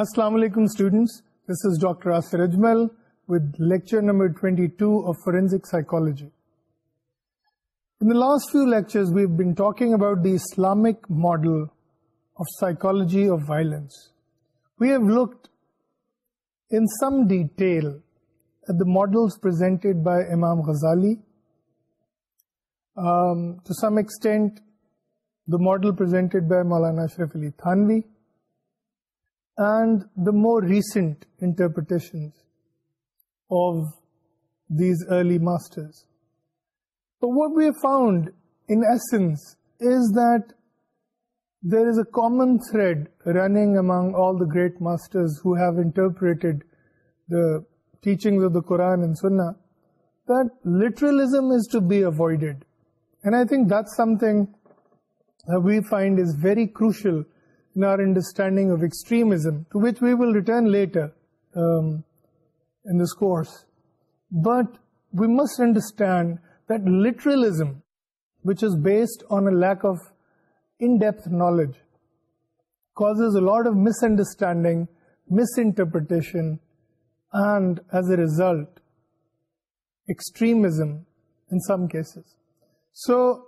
Modulated by Imam Ghazali to some extent the model prior Maulana Sharif Ali Thanvi more reinterpretations early common thread ring among interpreted Quran and and I think this something is very crucial in our understanding of extremism, to which we will return later um, in this course. But we must understand that literalism, which is based on a lack of in-depth knowledge, causes a lot of misunderstanding, misinterpretation, and as a result, extremism in some cases. So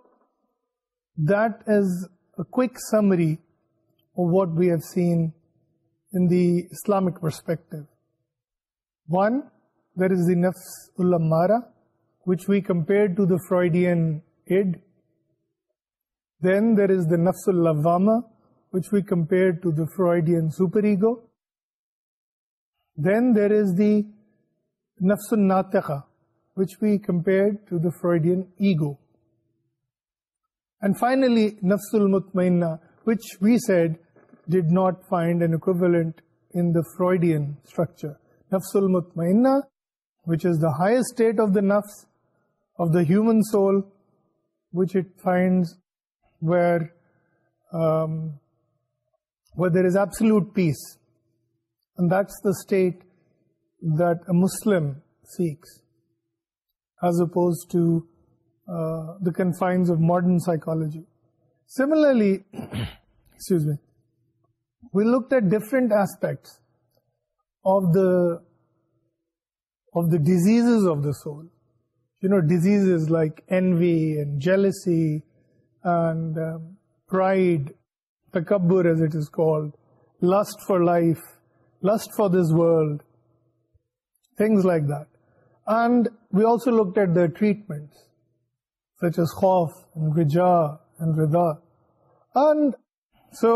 that is a quick summary what we've seen the Islamic perspective one there is the نفس مارا compared then there is the نفس الاما compare then there is دفس الناتخا we compare ego and finally نفس المتمینا which we said Freud which is the highest state of the نفس of the human soul which was ایبس peace the اسٹیٹم seekh as upped to the key find modern psychology similarly we looked different aspects like pride داڈ lust for life lust for this world things like that and we also look the treatment so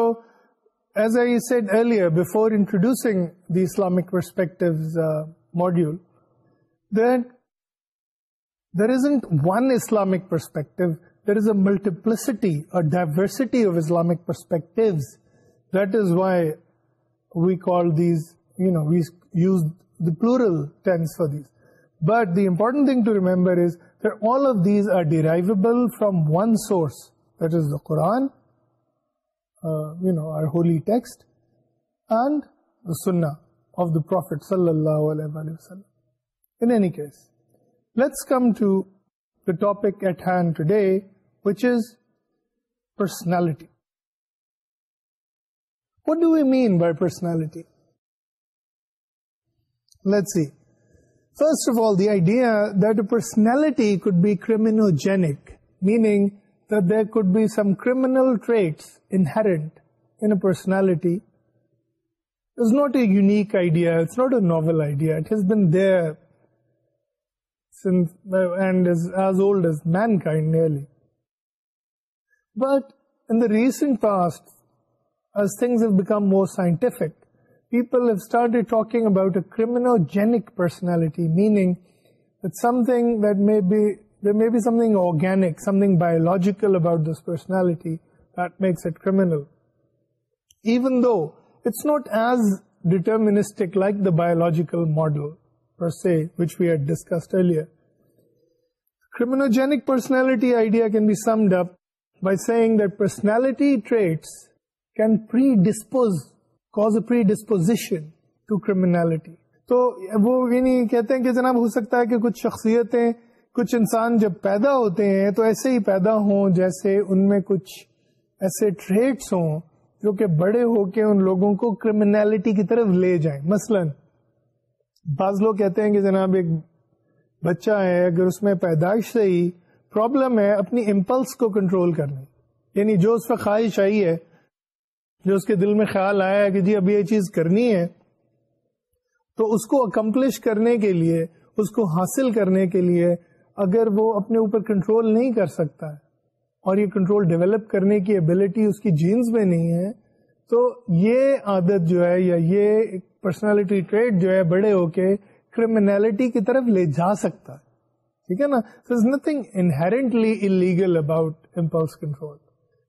As I said earlier, before introducing the Islamic Perspectives uh, module, there isn't one Islamic perspective. There is a multiplicity, a diversity of Islamic perspectives. That is why we call these, we use the plural tense for these. But the important thing to remember is that all of these are derivable from one source, that is the Quran, how سنافٹس what do you mean by personality first of all the idea that a personality could be کروجینک meaning there could be some کملس inherit a personality is not a unique idea novel ideas mankind nearly but in recent past things more scientific people have start talking about a Karak پرلٹی meaning something they be may be something organic something biological about this personality دیکھ at criminal even though it's not as determines like the biological model organic personality idea can be summed up by سیگ personality traits can پر تو وہ یہ نہیں کہتے ہیں کہ جناب ہو سکتا ہے کہ کچھ شخصیتیں کچھ انسان جب پیدا ہوتے ہیں تو ایسے ہی پیدا ہوں جیسے ان میں کچھ ایسے ٹریٹس ہوں جو کہ بڑے ہو کے ان لوگوں کو کریمنالٹی کی طرف لے جائیں مثلا بعض لوگ کہتے ہیں کہ جناب ایک بچہ ہے اگر اس میں پیدائش سے ہی پرابلم ہے اپنی امپلس کو کنٹرول کرنے یعنی جو اس پہ خواہش آئی ہے جو اس کے دل میں خیال آیا ہے کہ جی ابھی یہ چیز کرنی ہے تو اس کو اکمپلش کرنے کے لیے اس کو حاصل کرنے کے لیے اگر وہ اپنے اوپر کنٹرول نہیں کر سکتا ہے اور یہ کنٹرول ڈیولپ کرنے کی ابیلٹی اس کی جینز میں نہیں ہے تو یہ عادت جو ہے یا یہ پرسنالٹی ٹریٹ جو ہے بڑے ہو کے کرمینالٹی کی طرف لے جا سکتا ہے ٹھیک ہے نا so is nothing inherently illegal about impulse control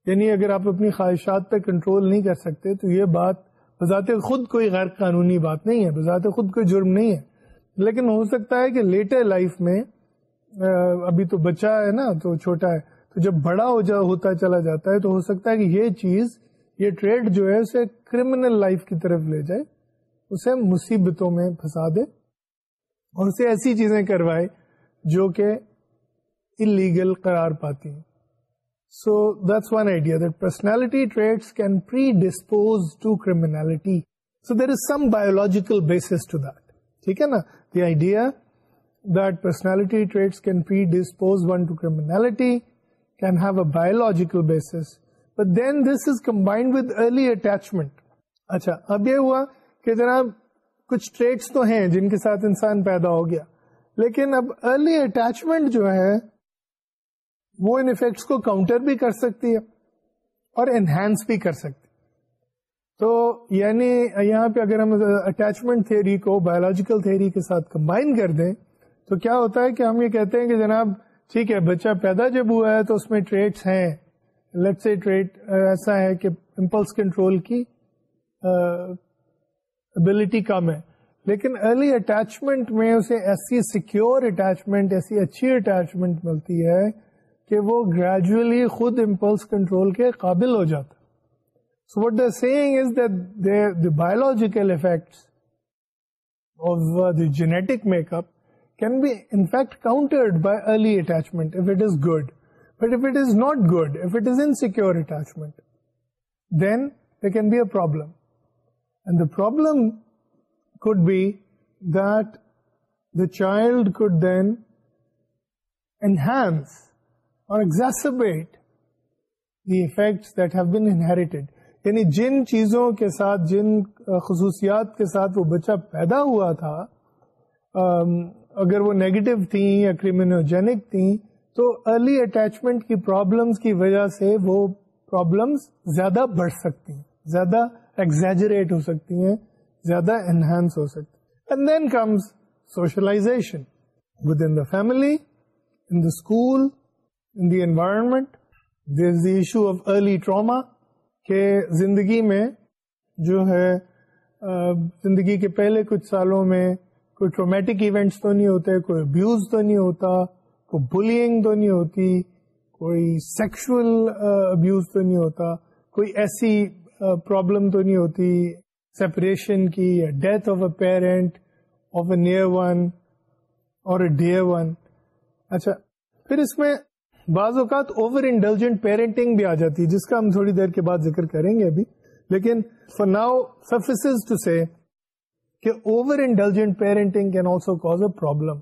یعنی اگر آپ اپنی خواہشات پہ کنٹرول نہیں کر سکتے تو یہ بات بذات خود کوئی غیر قانونی بات نہیں ہے بذات خود کوئی جرم نہیں ہے لیکن ہو سکتا ہے کہ لیٹر لائف میں ابھی تو بچا ہے نا تو چھوٹا ہے تو جب بڑا ہو جا ہوتا چلا جاتا ہے تو ہو سکتا ہے کہ یہ چیز یہ ٹریڈ جو ہے اسے کریمنل لائف کی طرف لے جائے اسے مصیبتوں میں پھنسا دے اور اسے ایسی چیزیں کروائے جو کہ انلیگل قرار پاتی ہیں so that's one idea that personality trait can predispose to criminality so there is some biological basis to that ٹھیک ہے نا the idea that personality traits can predispose one to criminality, can have a biological basis. But then this is combined with early attachment. اچھا اب یہ ہوا کہ جناب کچھ ٹریٹس تو ہیں جن کے ساتھ انسان پیدا ہو گیا لیکن اب ارلی اٹیچمنٹ جو ہے وہ ان افیکٹس کو کاؤنٹر بھی کر سکتی ہے اور انہینس بھی کر سکتی تو یعنی یہاں پہ اگر ہم اٹیچمنٹ تھیوری کو بایولوجیکل تھیوری کے ساتھ کمبائن کر دیں تو کیا ہوتا ہے کہ ہم یہ کہتے ہیں کہ جناب ٹھیک ہے بچہ پیدا جب ہوا ہے تو اس میں ٹریٹس ہیں لیٹ سے ٹریٹ ایسا ہے کہ امپلس کنٹرول کی ابلٹی کم ہے لیکن ارلی اٹیچمنٹ میں اسے ایسی سیکیور اٹیچمنٹ ایسی اچھی اٹیچمنٹ ملتی ہے کہ وہ گریجولی خود امپلس کنٹرول کے قابل ہو جاتا so what the seeing is the biological effects of the genetic make up can be in fact countered by early attachment if it is good. But if it is not good, if it is insecure attachment, then there can be a problem. And the problem could be that the child could then enhance or exacerbate the effects that have been inherited. یعنی جن چیزوں کے ساتھ جن خصوصیات کے ساتھ وہ بچہ پیدا ہوا تھا اگر وہ نیگیٹو تھیں یا کریمینوجینک تھیں تو ارلی اٹیچمنٹ کی پرابلمس کی وجہ سے وہ پرابلمس زیادہ بڑھ سکتی ہیں زیادہ ایگزیجریٹ ہو سکتی ہیں زیادہ انہینس ہو سکتی and then comes socialization within the family in the school in the environment there is the issue of early trauma کہ زندگی میں جو ہے زندگی کے پہلے کچھ سالوں میں کوئی ٹرومیٹک ایونٹس تو نہیں ہوتے کوئی ابیوز تو نہیں ہوتا کوئی بلینگ تو نہیں ہوتی کوئی سیکشل ابیوز تو نہیں ہوتا کوئی ایسی پرابلم تو نہیں ہوتی سیپریشن کی death of a parent of a near one or dear one اچھا پھر اس میں بعض اوقات اوور انڈلجنٹ پیرنٹنگ بھی آ جاتی ہے جس کا ہم تھوڑی دیر کے بعد ذکر کریں گے ابھی لیکن for now suffice to say کہ over intelligent parenting can also cause a problem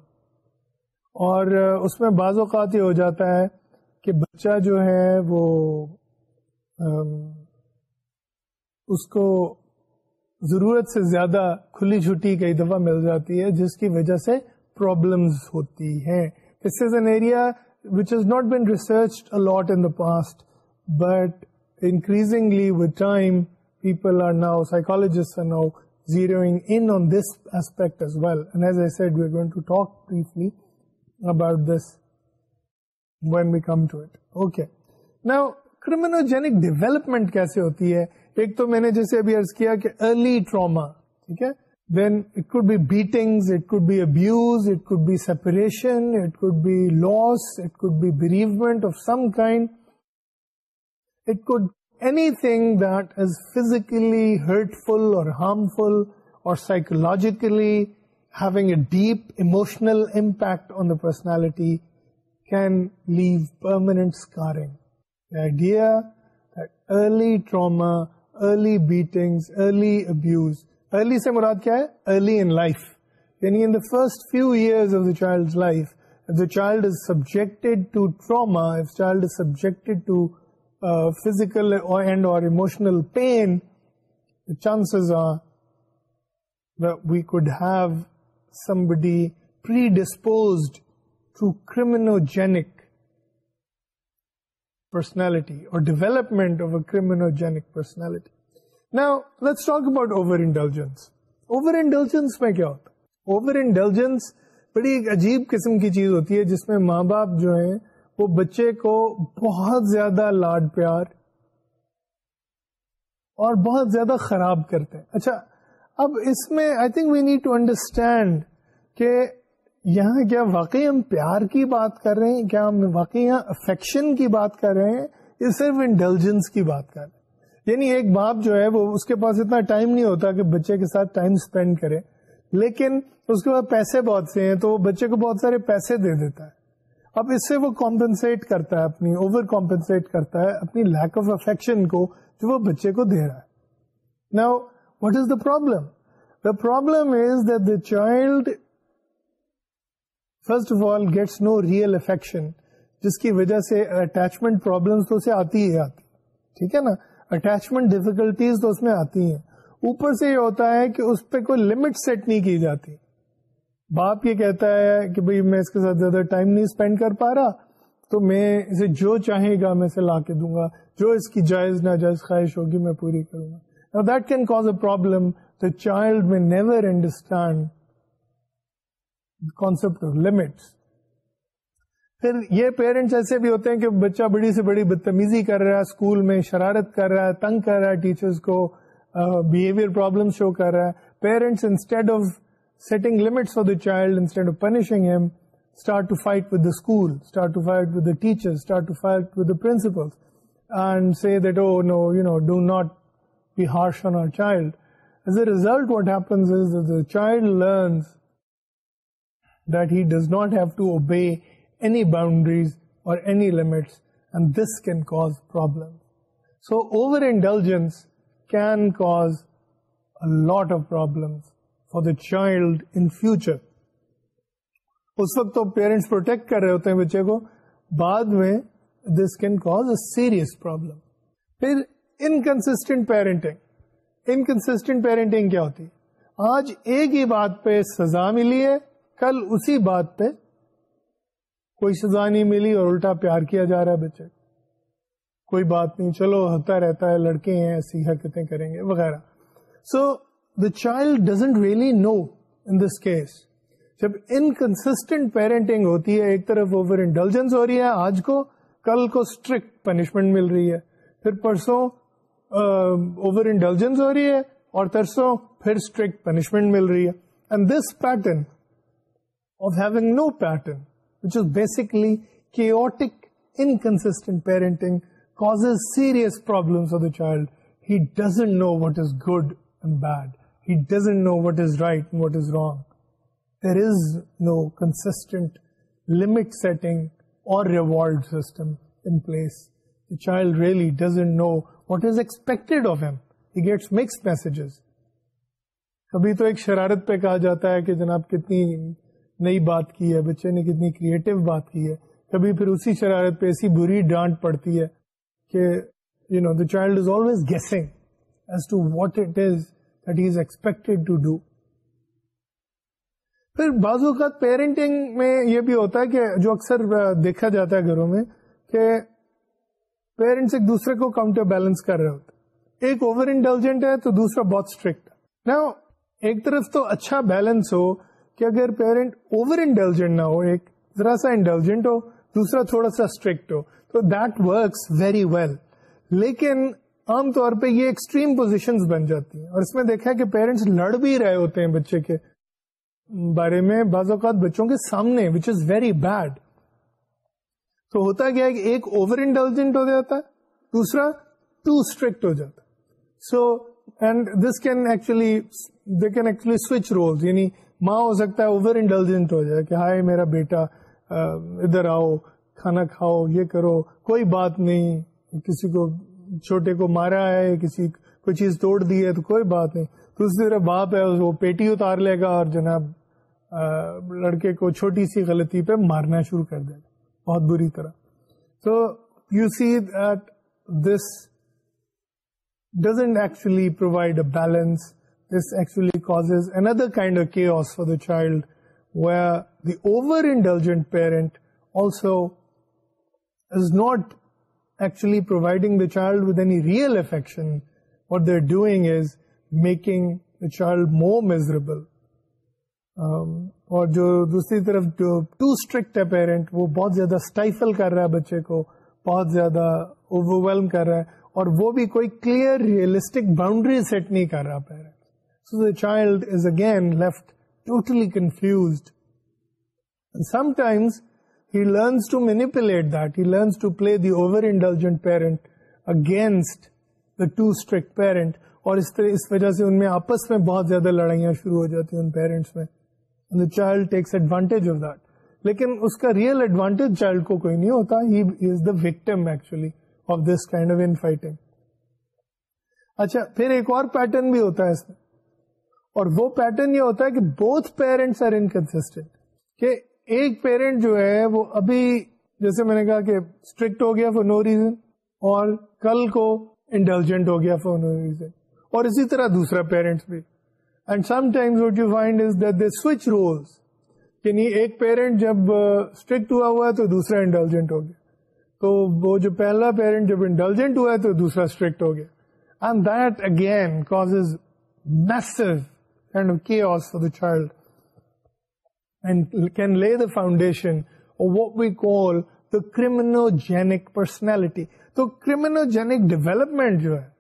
or uh, اس میں بعض اوقات یہ ہو جاتا ہے کہ بچہ جو ہے وہ um, اس کو ضرورت سے زیادہ کھلی چھٹی کئی دفعہ مل جاتی ہے جس کی وجہ سے پرابلمس ہوتی ہیں this is an area which has not been research a lot in the past but increasingly time people are now are now zero دسپو ٹاکلیٹ کریموجینک ڈیولپمنٹ کیسے ہوتی ہے ایک تو میں نے جیسے ابھی ارض کیا کہ ارلی ٹراما ٹھیک ہے then it could beating it could be abuse it could be separation it could be loss it could be bereavement of some kind hurtful or harmful or deep emotional impact on the personality early trauma early beating early abuse early سے مراد کیا ہے early in life یعنی first few years subject subject physical and or emotional pain are we could have somebody predisposed to criminogenic personality or development of a criminogenic personality نا let's talk about over intelligence over intelligence میں کیا ہوتا ہے over intelligence بڑی ایک عجیب قسم کی چیز ہوتی ہے جس میں ماں باپ جو ہیں وہ بچے کو بہت زیادہ لاڈ پیار اور بہت زیادہ خراب کرتے ہیں اچھا اب اس میں I think we need to understand کہ یہاں کیا واقعی ہم پیار کی بات کر رہے ہیں کیا ہم واقعی یہاں افیکشن کی بات کر رہے ہیں یا صرف انٹیلیجنس کی بات کر رہے ہیں یعنی ایک باپ جو ہے وہ اس کے پاس اتنا ٹائم نہیں ہوتا کہ بچے کے ساتھ ٹائم اسپینڈ کرے لیکن اس کے پاس پیسے بہت سے ہیں تو وہ بچے کو بہت سارے پیسے دے دیتا ہے اب اس سے وہ کمپنسیٹ کرتا ہے اپنی اوور کمپنسیٹ کرتا ہے اپنی لیک آف افیکشن کو جو وہ بچے کو دے رہا ہے نا what is the problem problem the is the child first of all gets no real affection جس کی وجہ سے اٹیچمنٹ پرابلم تو اسے آتی ہی آتی ٹھیک ہے نا اٹیچمنٹ ڈیفیکلٹیز تو اس میں آتی ہیں اوپر سے یہ ہوتا ہے کہ اس پہ کوئی لمٹ سیٹ نہیں کی جاتی باپ یہ کہتا ہے کہ بھائی میں اس کے ساتھ زیادہ ٹائم نہیں اسپینڈ کر پا رہا تو میں اسے جو چاہے گا میں اسے لا کے دوں گا جو اس کی جائز ناجائز خواہش ہوگی میں پوری کروں گا that can cause a problem the child میں never understand concept of limit پھر یہ پیرنٹس ایسے بھی ہوتے ہیں کہ بچہ بڑی سے بڑی بدتمیزی کر رہا ہے اسکول میں شرارت کر رہا ہے تنگ کر رہا ہے ٹیچرس کو بیہیویئر پرابلم شو کر رہا ہے parents instead of setting limits for the child instead of punishing him, start to fight with the school, start to fight with the teachers, start to fight with the principals, and say that, oh no, you know, do not be harsh on our child. As a result, what happens is that the child learns that he does not have to obey any boundaries or any limits, and this can cause problems. So overindulgence can cause a lot of problems. For the child in future اس وقت تو parents protect کر رہے ہوتے ہیں بچے کو بعد میں this can cause a serious problem پھر انکنسٹنٹ انکنسٹنٹ پیرنٹنگ پیرنٹنگ کیا ہوتی آج ایک ہی بات پہ سزا ملی ہے کل اسی بات پہ کوئی سزا نہیں ملی اور الٹا پیار کیا جا رہا ہے بچے کوئی بات نہیں چلو ہوتا رہتا ہے لڑکے ہیں ایسی حرکتیں کریں گے وغیرہ so the child doesn't really know in this case جب انکنسٹنٹ پیرنٹنگ ہوتی ہے ایک طرف اوور انٹیلیجنس ہو رہی ہے آج کو کل کو اسٹرکٹ پنشمنٹ مل رہی ہے پھر پرسوں اوور انٹیلیجنس ہو رہی ہے اور ترسوں پھر اسٹرکٹ پنشمنٹ مل رہی ہے and this pattern of having no pattern which is basically chaotic inconsistent parenting cause serious problem of the child he doesn't know what is good and bad doesn't know what is right what is wrong there is no constant limit setting or child really doesn't know what is expects mix messages کبھی تو ایک شرارت پہ کہا جاتا ہے کہ جناب کتنی نئی بات کی ہے بچے نے کتنی کریٹو بات کی ہے کبھی پھر اسی شرارت پہ ایسی بری ڈانٹ پڑتی ہے کہ you know the child is always guessing as to what it is پھر بعض اوقات پیرنٹنگ میں یہ بھی ہوتا ہے کہ جو اکثر دیکھا جاتا ہے گھروں میں کہ پیرنٹس ایک دوسرے کو کاؤنٹر بیلنس کر رہے ہوتے ایک اوور انٹیلیجنٹ ہے تو دوسرا بہت اسٹرکٹ نا ایک طرف تو اچھا بیلنس ہو کہ اگر پیرنٹ اوور انٹیلیجنٹ نہ ہو ایک ذرا سا انٹیلیجنٹ ہو دوسرا تھوڑا سا اسٹرکٹ ہو تو دیٹ ورکس ویری ویل لیکن عام طور پہ یہ ایکسٹریم پوزیشنز بن جاتی ہیں اور اس میں دیکھا کہ پیرنٹس لڑ بھی رہے ہوتے ہیں بچے کے بارے میں بعض اوقات بچوں کے سامنے وچ از ویری بیڈ تو ہوتا کیا ہے کہ ایک اوور اسٹرکٹ ہو جاتا so and this can actually they can actually switch role یعنی ماں ہو سکتا ہے اوور انٹیلیجنٹ ہو جائے کہ ہائے میرا بیٹا ادھر آؤ کھانا کھاؤ یہ کرو کوئی بات نہیں کسی کو چھوٹے کو مارا ہے کسی کوئی چیز توڑ دی ہے تو کوئی بات نہیں دوسری طرف باپ ہے وہ پیٹی اتار لے گا اور جناب لڑکے کو چھوٹی سی غلطی پہ مارنا شروع کر دے گا بہت بری طرح تو you see that this doesn't actually provide a balance this actually cause under kind of care for the child where the over indulgent parent also is not child um, parent وہ بہت زیادہ بچے کو بہت زیادہ اوور ویل کر رہا ہے اور وہ بھی کوئی کلیئر ریئلسٹک باؤنڈری سیٹ نہیں کر رہا parent so the child is again left totally confused sometimes learns to manipulate پلیورسٹ parents child کو کوئی نہیں ہوتا he is the victim actually اچھا پھر ایک اور پیٹرن بھی ہوتا ہے اس میں اور وہ پیٹرن یہ ہوتا ہے کہ بوتھ پیرنٹس ایک پیرنٹ جو ہے وہ ابھی جیسے میں نے کہا کہ اسٹرکٹ ہو گیا فور نو ریزن اور کل کو انٹیلیجنٹ ہو گیا فور نو ریزن اور اسی طرح دوسرا پیرنٹس بھی and sometimes what you find is that they switch roles یعنی ایک پیرنٹ جب اسٹرکٹ ہوا ہوا ہے تو دوسرا انٹیلیجنٹ ہو گیا تو وہ جو پہلا پیرنٹ جب انٹیلیجنٹ ہوا ہے تو دوسرا اسٹرکٹ ہو گیا and that again cause is messes of care child and can lay the foundation what we call the criminogenic personality تو کریمنوجینک ڈیویلپمنٹ جو ہے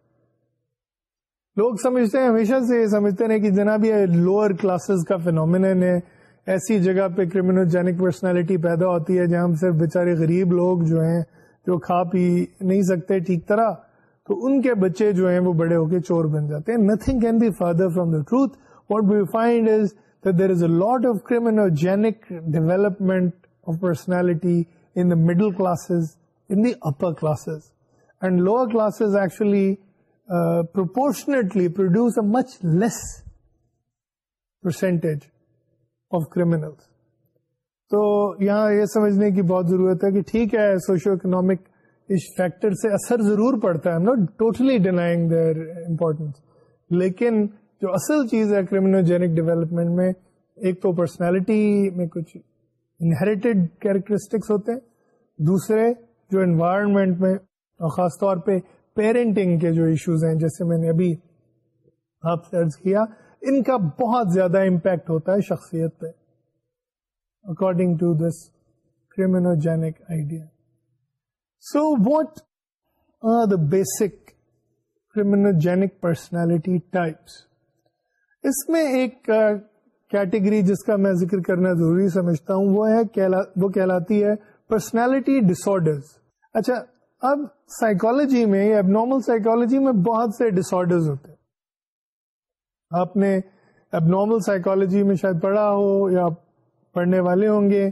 لوگ سمجھتے ہیں ہمیشہ سے یہ سمجھتے ہیں کہ جناب یہ لوور کلاسز کا فینومین ہے ایسی جگہ پہ کریمنوجینک پرسنالٹی پیدا ہوتی ہے جہاں صرف بےچارے غریب لوگ جو ہیں جو کھا پی نہیں سکتے ٹھیک طرح تو ان کے بچے جو ہیں وہ بڑے ہو کے چور بن جاتے ہیں nothing can be farther from the truth what we find is there is a lot of criminal development of personality in the middle classes in the upper classes and lower class actually proportionately produce a much less percentage of crime تو یہاں یہ سمجھنے کی بہت ضرورت ہے کہ ٹھیک ہے سوشو اکنامک اس فیکٹر سے اثر ضرور پڑتا ہے ٹوٹلی ڈینائنگ دئر امپورٹنس لیکن جو اصل چیز ہے کریمینوجینک ڈیولپمنٹ میں ایک تو پرسنالٹی میں کچھ انہریٹیڈ کیریکٹرسٹکس ہوتے ہیں دوسرے جو انوائرمنٹ میں اور خاص طور پہ پیرنٹنگ کے جو ایشوز ہیں جیسے میں نے ابھی آپ کیا ان کا بہت زیادہ امپیکٹ ہوتا ہے شخصیت پہ according to this criminogenic idea so what are the basic criminogenic personality types اس میں ایک کیٹیگری جس کا میں ذکر کرنا ضروری سمجھتا ہوں وہ ہے وہ کہلاتی ہے پرسنالٹی ڈس آڈرز اچھا اب سائیکالوجی میں اب نارمل سائیکالوجی میں بہت سے ڈس آرڈرز ہوتے آپ نے اب نارمل سائیکالوجی میں شاید پڑھا ہو یا پڑھنے والے ہوں گے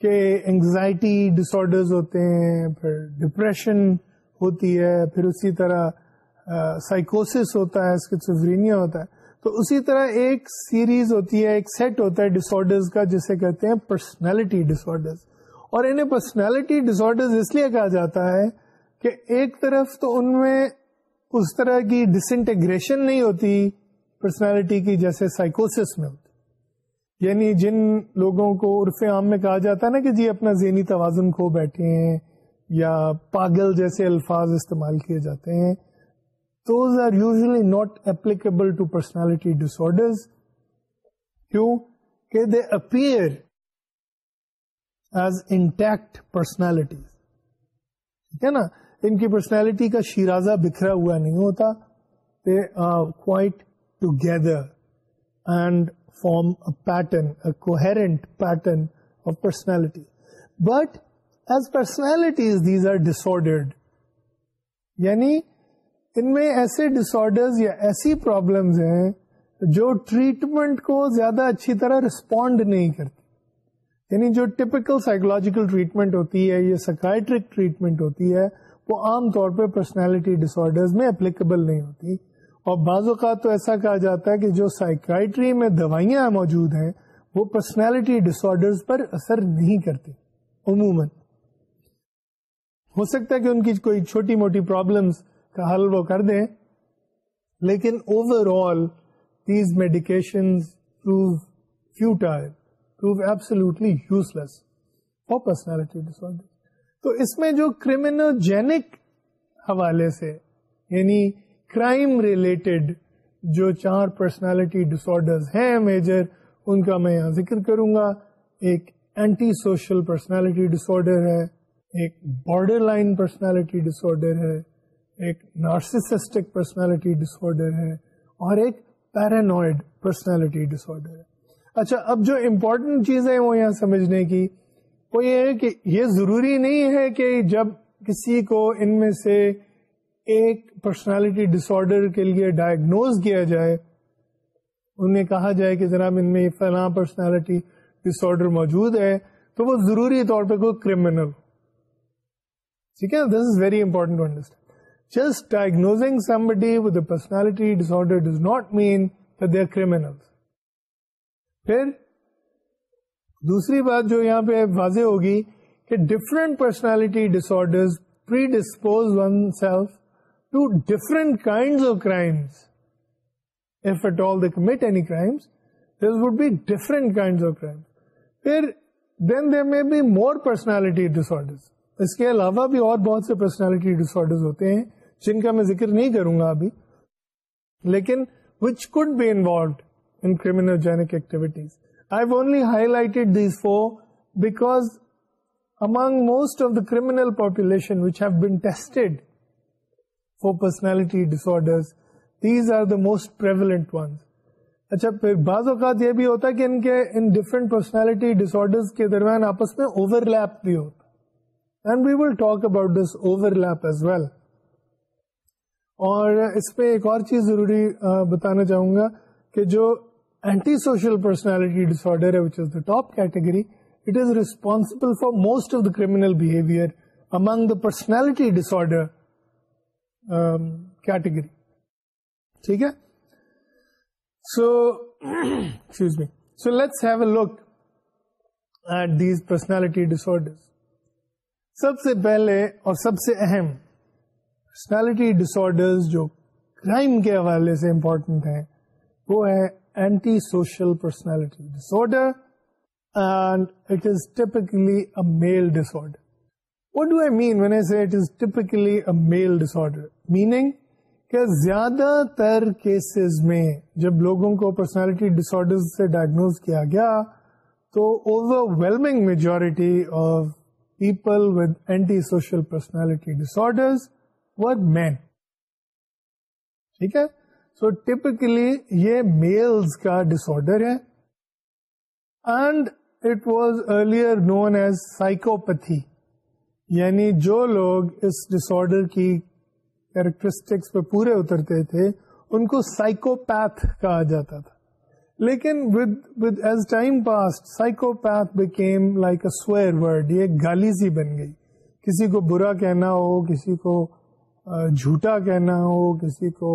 کہ انگزائٹی ڈس آڈرز ہوتے ہیں پھر ڈپریشن ہوتی ہے پھر اسی طرح سائیکوسس ہوتا ہے اس کے ہوتا ہے تو اسی طرح ایک سیریز ہوتی ہے ایک سیٹ ہوتا ہے ڈسر کا جسے کہتے ہیں پرسنالٹی ڈس آرڈر اور انہیں پرسنالٹی ڈس آرڈر اس لیے کہا جاتا ہے کہ ایک طرف تو ان میں اس طرح کی ڈس انٹیگریشن نہیں ہوتی پرسنالٹی کی جیسے سائیکوس میں ہوتی یعنی جن لوگوں کو عرف عام میں کہا جاتا ہے نا کہ جی اپنا ذہنی توازن کھو بیٹھے ہیں یا پاگل جیسے الفاظ استعمال کیے جاتے ہیں those are usually not applicable to personality disorders کیوں کہ they appear as intact personalities ٹھیک ہے نا ان کی پرسنالٹی کا شیرازہ بکھرا ہوا نہیں ہوتا they are quite together and form a pattern a coherent pattern of personality but as personalities these are ڈسڈ یعنی ان میں ایسے ڈس آرڈرز یا ایسی پرابلمز ہیں جو ٹریٹمنٹ کو زیادہ اچھی طرح رسپونڈ نہیں کرتی یعنی جو ٹپکل سائیکولوجیکل ٹریٹمنٹ ہوتی ہے یا سائکٹرک ٹریٹمنٹ ہوتی ہے وہ عام طور پہ پرسنالٹی ڈس آرڈرز میں اپلیکیبل نہیں ہوتی اور بعض اوقات تو ایسا کہا جاتا ہے کہ جو سائیکائٹری میں دوائیاں موجود ہیں وہ پرسنالٹی ڈس آرڈرز پر اثر نہیں کرتی عموماً ہو سکتا ہے کہ ان کی کوئی چھوٹی موٹی پرابلمس کا حل وہ کر دیں لیکن overall these medication useless for personality disorder تو اس میں جو کریمنوجینک حوالے سے یعنی کرائم ریلیٹڈ جو چار پرسنالٹی ہیں میجر ان کا میں یہاں ذکر کروں گا ایک اینٹی سوشل پرسنالٹی ڈسڈر ہے ایک بارڈر لائن پرسنالٹی ڈسر ہے ایک نارسسٹک پرسنالٹی ڈس آرڈر ہے اور ایک پیرانوئڈ پرسنالٹی ڈس آرڈر ہے اچھا اب جو امپورٹنٹ چیز ہے وہ یہاں سمجھنے کی وہ یہ ہے کہ یہ ضروری نہیں ہے کہ جب کسی کو ان میں سے ایک پرسنالٹی ڈس آرڈر کے لیے ڈائگنوز کیا جائے انہیں کہا جائے کہ جناب ان میں فلاں پرسنالٹی ڈس آرڈر موجود ہے تو وہ ضروری طور پہ کوئی کریمنل ٹھیک ہے this is very important to understand just diagnosing somebody with the personality disorder does not mean they کر دوسری بات جو یہاں پہ واضح ہوگی کہ different personality disorders predispose oneself to different kind of crimes if all the commit an crimes this would be different kind of crimes پھر دین دیر میں اس کے علاوہ بھی اور بہت سے پرسنالٹی ڈس آرڈر ہوتے ہیں جن کا میں ذکر نہیں کروں گا ابھی لیکن which could be involved in criminal activities I only highlight because among most of the criminal population which have been tested for personality disorder these are the most prevalent ones اچھا بعض اوقات یہ بھی ہوتا ہے کہ ان کے ان ڈفرینٹ پرسنالٹی ڈس کے درمیان آپس میں اوور لیپ بھی ہوتا and we will talk about this overlap as well اور اس پہ ایک اور چیز ضروری بتانا چاہوں گا کہ جو anti social personality disorder ہے which is the top category it is responsible for most of the criminal behaviour among the personality disorder category ٹھیک ہے so excuse me so let's have a look at these personality ڈس سب سے پہلے اور سب سے اہم پرسنالٹی ڈس آرڈر جو کرائم کے حوالے سے امپورٹنٹ ہیں وہ ہے antisocial personality disorder and it is typically a male disorder what do I mean when see it is typically a male disorder meaning کہ زیادہ تر کیسز میں جب لوگوں کو پرسنالٹی ڈس آرڈر سے ڈائگنوز کیا گیا تو overwhelming majority of people with antisocial personality disorders mean ٹھیکلی یہ میلز کا ڈس ڈسر ہے and it was earlier known as سائکوپی یعنی جو لوگ اس ڈس کی کیریکٹرسٹکس پہ پورے اترتے تھے ان کو سائیکوپیتھ کہا جاتا تھا لیکن پاس psychopath became like a swear word یہ گالی سی بن گئی کسی کو برا کہنا ہو کسی کو جھوٹا کہنا ہو کسی کو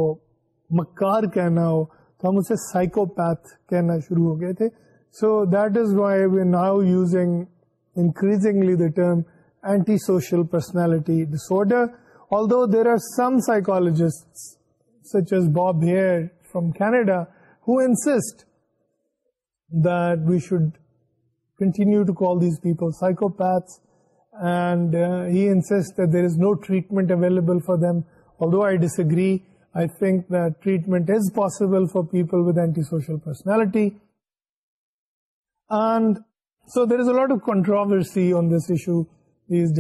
مکار کہنا ہو تو ہم اسے سائیکوپیتھ کہنا شروع ہو گئے تھے so that is why we now using increasingly the term antisocial personality disorder although there are some psychologist such as Bob Hare from Canada who insist we should continue to call these people psychopath there is no treatment available for them although I disagree I think treatment is possible for پیپلٹی social personality so there is it control these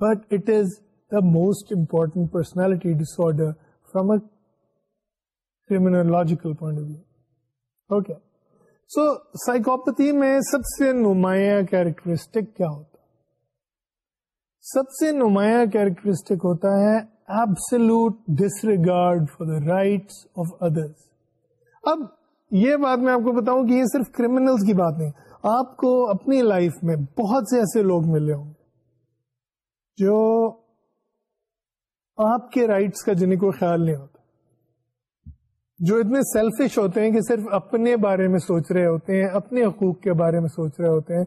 but it is the most important personality disorder from criminological point of view okay so psychopathy میں سب سے نو مایا characteristic کیا ہوتا ہے سب سے نمایاں characteristic ہوتا ہے absolute disregard for the rights of others اب یہ بات میں آپ کو بتاؤں کہ یہ صرف کرمنل کی بات نہیں آپ کو اپنی لائف میں بہت سے ایسے لوگ ملے ہوں گے جو آپ کے رائٹس کا جنہیں کوئی خیال نہیں ہوتا جو اتنے سیلفش ہوتے ہیں کہ صرف اپنے بارے میں سوچ رہے ہوتے ہیں اپنے حقوق کے بارے میں سوچ رہے ہوتے ہیں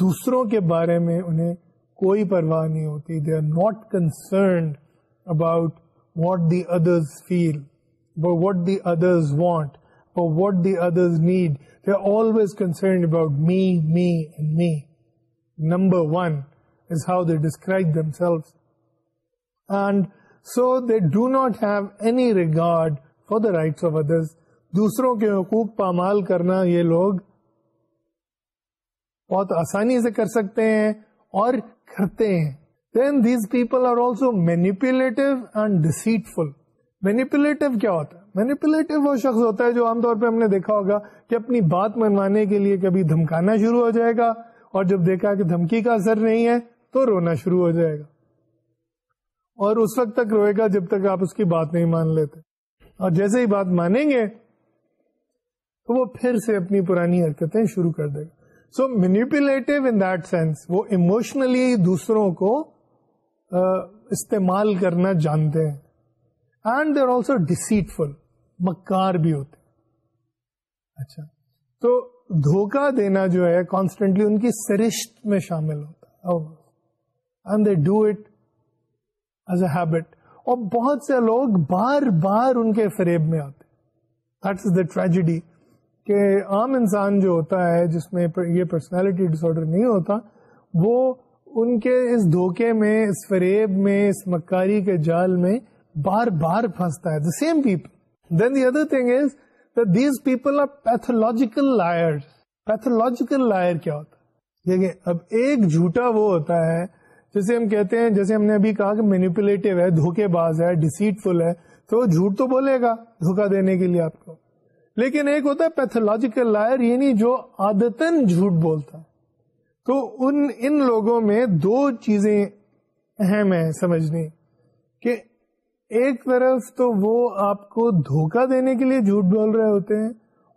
دوسروں کے بارے میں انہیں کوئی پرواہ نہیں ہوتی they are not concerned about what the others feel what the others want what the others need they are always concerned about me me and me number one is how they describe themselves and so they do not have any regard for the rights of others دوسروں کے حقوق پامال کرنا یہ لوگ بہت آسانی سے کر سکتے ہیں اور کرتے ہیں then these people are also manipulative and deceitful manipulative کیا ہوتا ہے مینیپولیٹو وہ شخص ہوتا ہے جو عام طور پہ ہم نے دیکھا ہوگا کہ اپنی بات منوانے کے لیے کبھی دھمکانا شروع ہو جائے گا اور جب دیکھا کہ دھمکی کا اثر نہیں ہے تو رونا شروع ہو جائے گا اور اس وقت تک روئے گا جب تک آپ اس کی بات نہیں مان لیتے اور جیسے ہی بات مانیں گے تو وہ پھر سے اپنی پرانی حرکتیں شروع کر دے گا so manipulative in that sense وہ اموشنلی دوسروں کو uh, استعمال کرنا جانتے ہیں اینڈ دے آر آلسو مکار بھی ہوتے اچھا تو دھوکا دینا جو ہے کانسٹینٹلی ان کی سرشت میں شامل ہوتا ہے do it as a habit اور بہت سے لوگ بار بار ان کے فریب میں آتے دیٹ از دا ٹریجڈی کہ عام انسان جو ہوتا ہے جس میں یہ پرسنالٹی ڈس آڈر نہیں ہوتا وہ ان کے اس دھوکے میں اس فریب میں اس مکاری کے جال میں بار بار پھنستا ہے the same people people then the other thing is these are pathological liar pathological liar کیا ہوتا ہے اب ایک جھوٹا وہ ہوتا ہے جسے ہم کہتے ہیں جیسے ہم نے ابھی کہا کہ مینیپولیٹو ہے دھوکے باز ہے ڈیسیٹ فل ہے تو وہ جھوٹ تو بولے گا دھوکا دینے کے لیے آپ کو لیکن ایک ہوتا ہے پیتھولوجیکل لائر یعنی جو آدتن جھوٹ بولتا تو ان ان لوگوں میں دو چیزیں اہم ہیں سمجھنے کہ ایک طرف تو وہ آپ کو دھوکا دینے کے لیے جھوٹ بول رہے ہوتے ہیں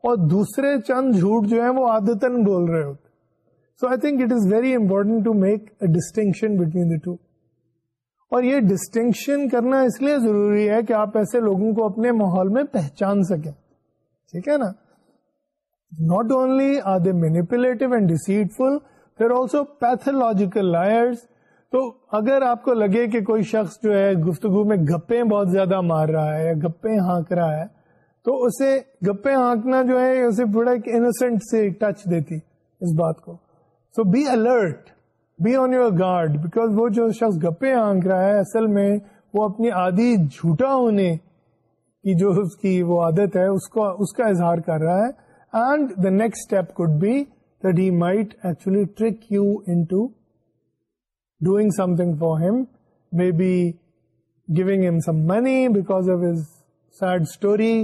اور دوسرے چند جھوٹ جو ہیں وہ آدتن بول رہے ہوتے ہیں so I think it is very important to make a distinction between the two اور یہ ڈسٹنکشن کرنا اس لیے ضروری ہے کہ آپ ایسے لوگوں کو اپنے ماحول میں پہچان سکیں ٹھیک ہے نا not only are they manipulative and deceitful also pathological تو اگر آپ کو لگے کہ کوئی شخص جو ہے گفتگو میں گپے بہت زیادہ مار رہا ہے یا گپے ہانک رہا ہے تو اسے گپے ہانکنا جو ہے اسے ایک انسینٹ سے ٹچ دیتی اس بات کو so be alert be on your guard because وہ جو شخص گپے ہانک رہا ہے اصل میں وہ اپنی آدھی جھوٹا ہونے کی جو اس کی وہ عادت ہے اس کو اس کا اظہار کر رہا ہے and the next step could be that he might actually trick you into doing something for him maybe giving him some money because of his sad story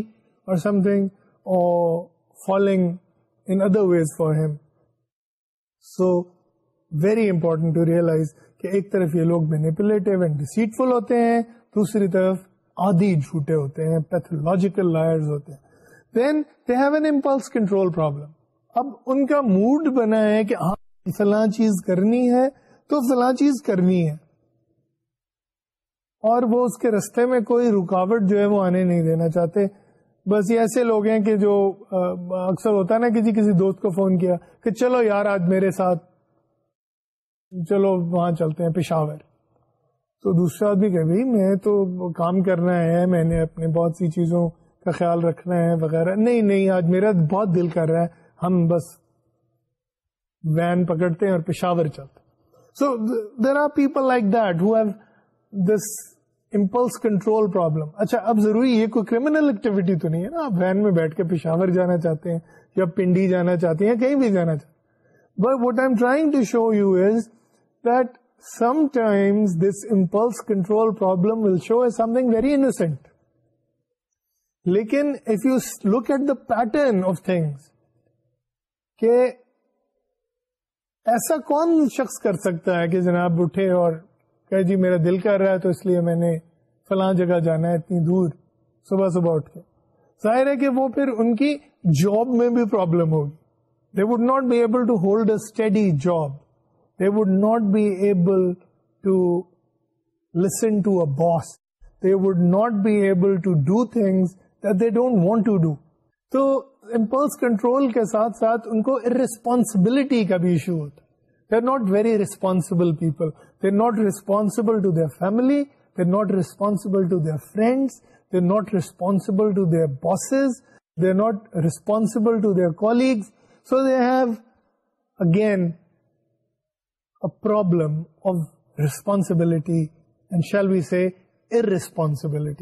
or something or following in other ways for him so very important to realise کہ ایک طرف یہ لوگ manipulative and ڈسیٹفل ہوتے ہیں دوسری طرف آدھی جھوٹے ہوتے ہیں پیتھولوجیکل لائرز ہوتے ہیں then they have an impulse control problem اب ان کا موڈ بنا ہے کہ ہاں فلاں چیز کرنی ہے تو فلاں چیز کرنی ہے اور وہ اس کے رستے میں کوئی رکاوٹ جو ہے وہ آنے نہیں دینا چاہتے بس یہ ایسے لوگ ہیں کہ جو اکثر ہوتا نا کسی جی کسی دوست کو فون کیا کہ چلو یار آج میرے ساتھ چلو وہاں چلتے ہیں پشاور تو دوسرا آدمی کہ بھائی میں تو کام کرنا ہے میں نے اپنے بہت سی چیزوں کا خیال رکھنا ہے وغیرہ نہیں نہیں آج میرا بہت دل کر رہا ہے ہم بس وین پکڑتے ہیں اور پشاور چلتے so there are people like that who have this impulse control problem اچھا اب ضروری ہے کوئی کریمنل ایکٹیویٹی تو نہیں ہے نا آپ وین میں بیٹھ کے پشاور جانا چاہتے ہیں یا پنڈی جانا چاہتے ہیں یا کہیں بھی جانا چاہتے ہیں but what I am trying to show you is that sometimes this impulse control problem will show a something very innocent لیکن if you look at the pattern of things کہ ایسا کون شخص کر سکتا ہے کہ جناب اٹھے اور کہ جی میرا دل کر رہا ہے تو اس لیے میں نے فلاں جگہ جانا ہے اتنی دور صبح صبح اٹھ کے ظاہر ہے کہ وہ پھر ان کی جاب میں بھی پرابلم ہوگی they would not be able to hold a steady job would not be able to listen to a boss they would not be able to do things they don't want to do تو impulse control کے ساتھ ساتھ ان کو irresponsibility کا بھی issue ہوتا ہے they are not very responsible people they not responsible to their family they not responsible to their friends they not responsible to their bosses they not responsible to their colleagues so they have again پرابلمسبلٹی irresponsible.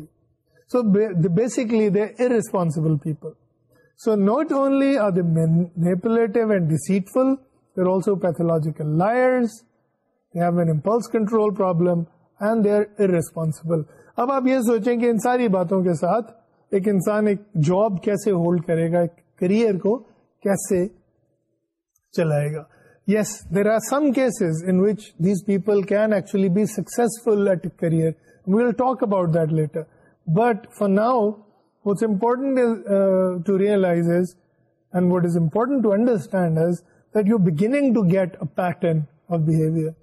اب آپ یہ سوچیں کہ ان ساری باتوں کے ساتھ ایک انسان ایک جاب کیسے ہولڈ کرے گا ایک کریئر کو کیسے چلائے گا yes, there are some cases in which these people can actually be successful at a career. We will talk about that later. But for now, what's important is, uh, to realize is, and what is important to understand is, that you're beginning to get a pattern of behavior.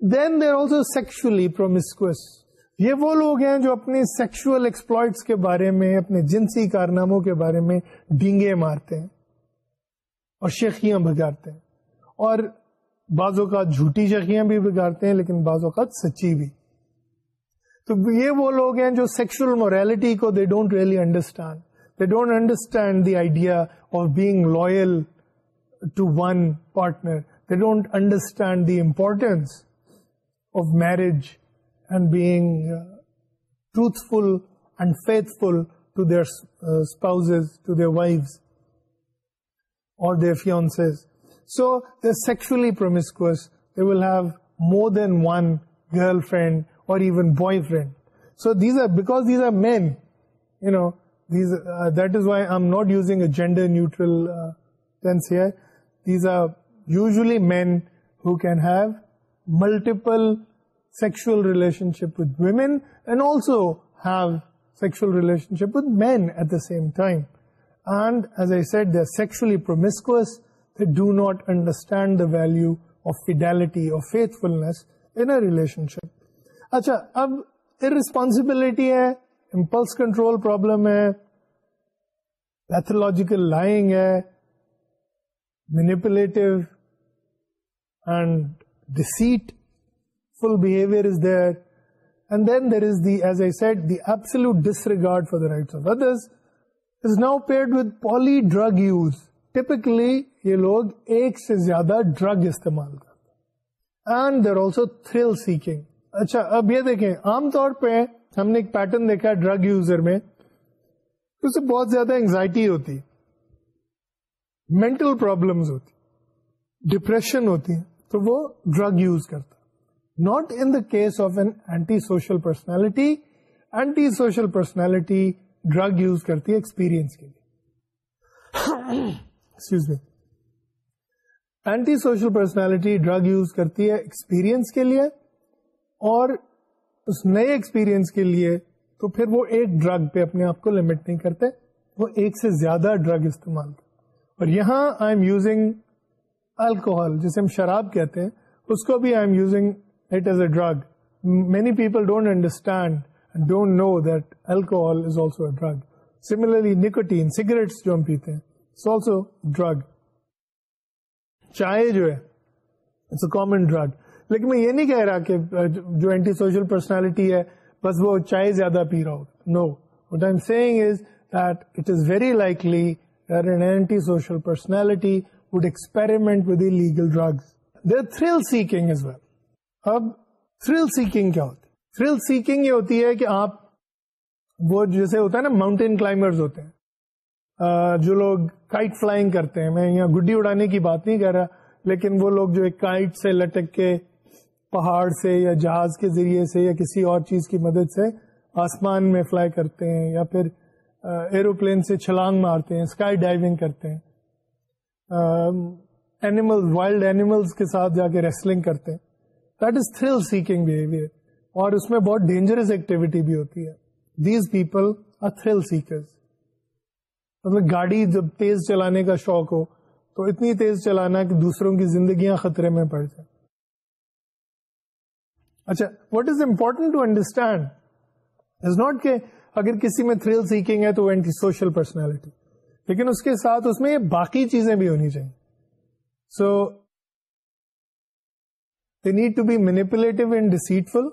Then they're also sexually promiscuous. یہ وہ لوگ ہیں جو اپنے sexual ایکسپلوئٹس کے بارے میں اپنے جنسی کارناموں کے بارے میں ڈینگے مارتے ہیں اور شیخیاں بگاتے ہیں اور بعض اوقات جھوٹی شکیاں بھی بگاڑتے ہیں لیکن بعض اوقات سچی بھی تو یہ وہ لوگ ہیں جو سیکشل موریلٹی کو they don't really understand they don't understand the idea of being loyal to one partner they don't understand the importance of marriage and being truthful and faithful to their spouse to their wife or their fiancees so sexually promiscuous will have more than one girlfriend or gender neutrals are usually men who can have multiple sexual relationship with women also have sexual relationship with men at the same time and as I said they're sexually promiscuous do not understand the value of fidelities in a relationship اچھا اب irresponsibility ہے pathological lying ہے manipulate and deceitful behaviour and then there is the is a set the absolute disregard for the rights now peer typically یہ لوگ ایک سے زیادہ drug استعمال کرتے and they're also thrill seeking اچھا اب یہ دیکھیں عام طور پہ ہم نے ایک پیٹرن دیکھا ڈرگ یوزر میں اسے بہت زیادہ اینگزائٹی ہوتی مینٹل پرابلم ہوتی ڈپریشن ہوتی تو وہ ڈرگ یوز کرتا not in the case of an antisocial personality antisocial personality drug use کرتی ہے ایکسپیرئنس کے لیے excuse antisocial personality drug use کرتی ہے ایکسپیرئنس کے لیے اور اس نئے ایکسپیرئنس کے لیے تو پھر وہ ایک ڈرگ پہ اپنے آپ کو لمٹ نہیں کرتے وہ ایک سے زیادہ ڈرگ استعمال اور یہاں آئی ایم یوزنگ الکوہل جسے ہم شراب کہتے ہیں اس کو بھی I am using it as a drug many people don't understand don't know that alcohol is also a drug similarly nicotine cigarettes جو ہم پیتے ہیں it's it's also drug drug چائے جو ہے اے کامن لیکن میں یہ نہیں کہہ رہا کہ جو اینٹی سوشل پرسنالٹی ہے بس وہ چائے زیادہ پی رہا ہوگا no what I am seeing is that it is very likely antisocial personality would experiment with legal drugs the thrill seeking is well اب تھرل سیکنگ کیا ہوتی ہے تھرل سیکنگ یہ ہوتی ہے کہ آپ وہ جیسے ہوتا ہے نا ماؤنٹین کلائمبرز ہوتے ہیں جو لوگ کائٹ فلائنگ کرتے ہیں میں یہاں گڈی اڑانے کی بات نہیں کر رہا لیکن وہ لوگ جو ایک کائٹ سے لٹک کے پہاڑ سے یا جہاز کے ذریعے سے یا کسی اور چیز کی مدد سے آسمان میں فلائی کرتے ہیں یا پھر ایروپلین سے چھلانگ مارتے ہیں اسکائی ڈائیونگ کرتے ہیں اینیمل وائلڈ اینیملس کے ساتھ جا کے ریسلنگ کرتے ہیں that is thrill seeking behaviour اور اس میں بہت ڈینجرس ایکٹیویٹی بھی ہوتی ہے these people are thrill seekers مطلب گاڑی جب تیز چلانے کا شوق ہو تو اتنی تیز چلانا کہ دوسروں کی زندگیاں خطرے میں پڑ جائیں اچھا what is important to understand is not کہ اگر کسی میں تھرل سیکنگ ہے تو وہ اینٹی سوشل پرسنالٹی لیکن اس کے ساتھ اس میں یہ باقی چیزیں بھی ہونی چاہیے so they need to be manipulative and deceitful